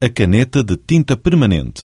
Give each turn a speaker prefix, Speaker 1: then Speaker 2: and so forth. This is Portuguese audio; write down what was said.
Speaker 1: a caneta de tinta permanente.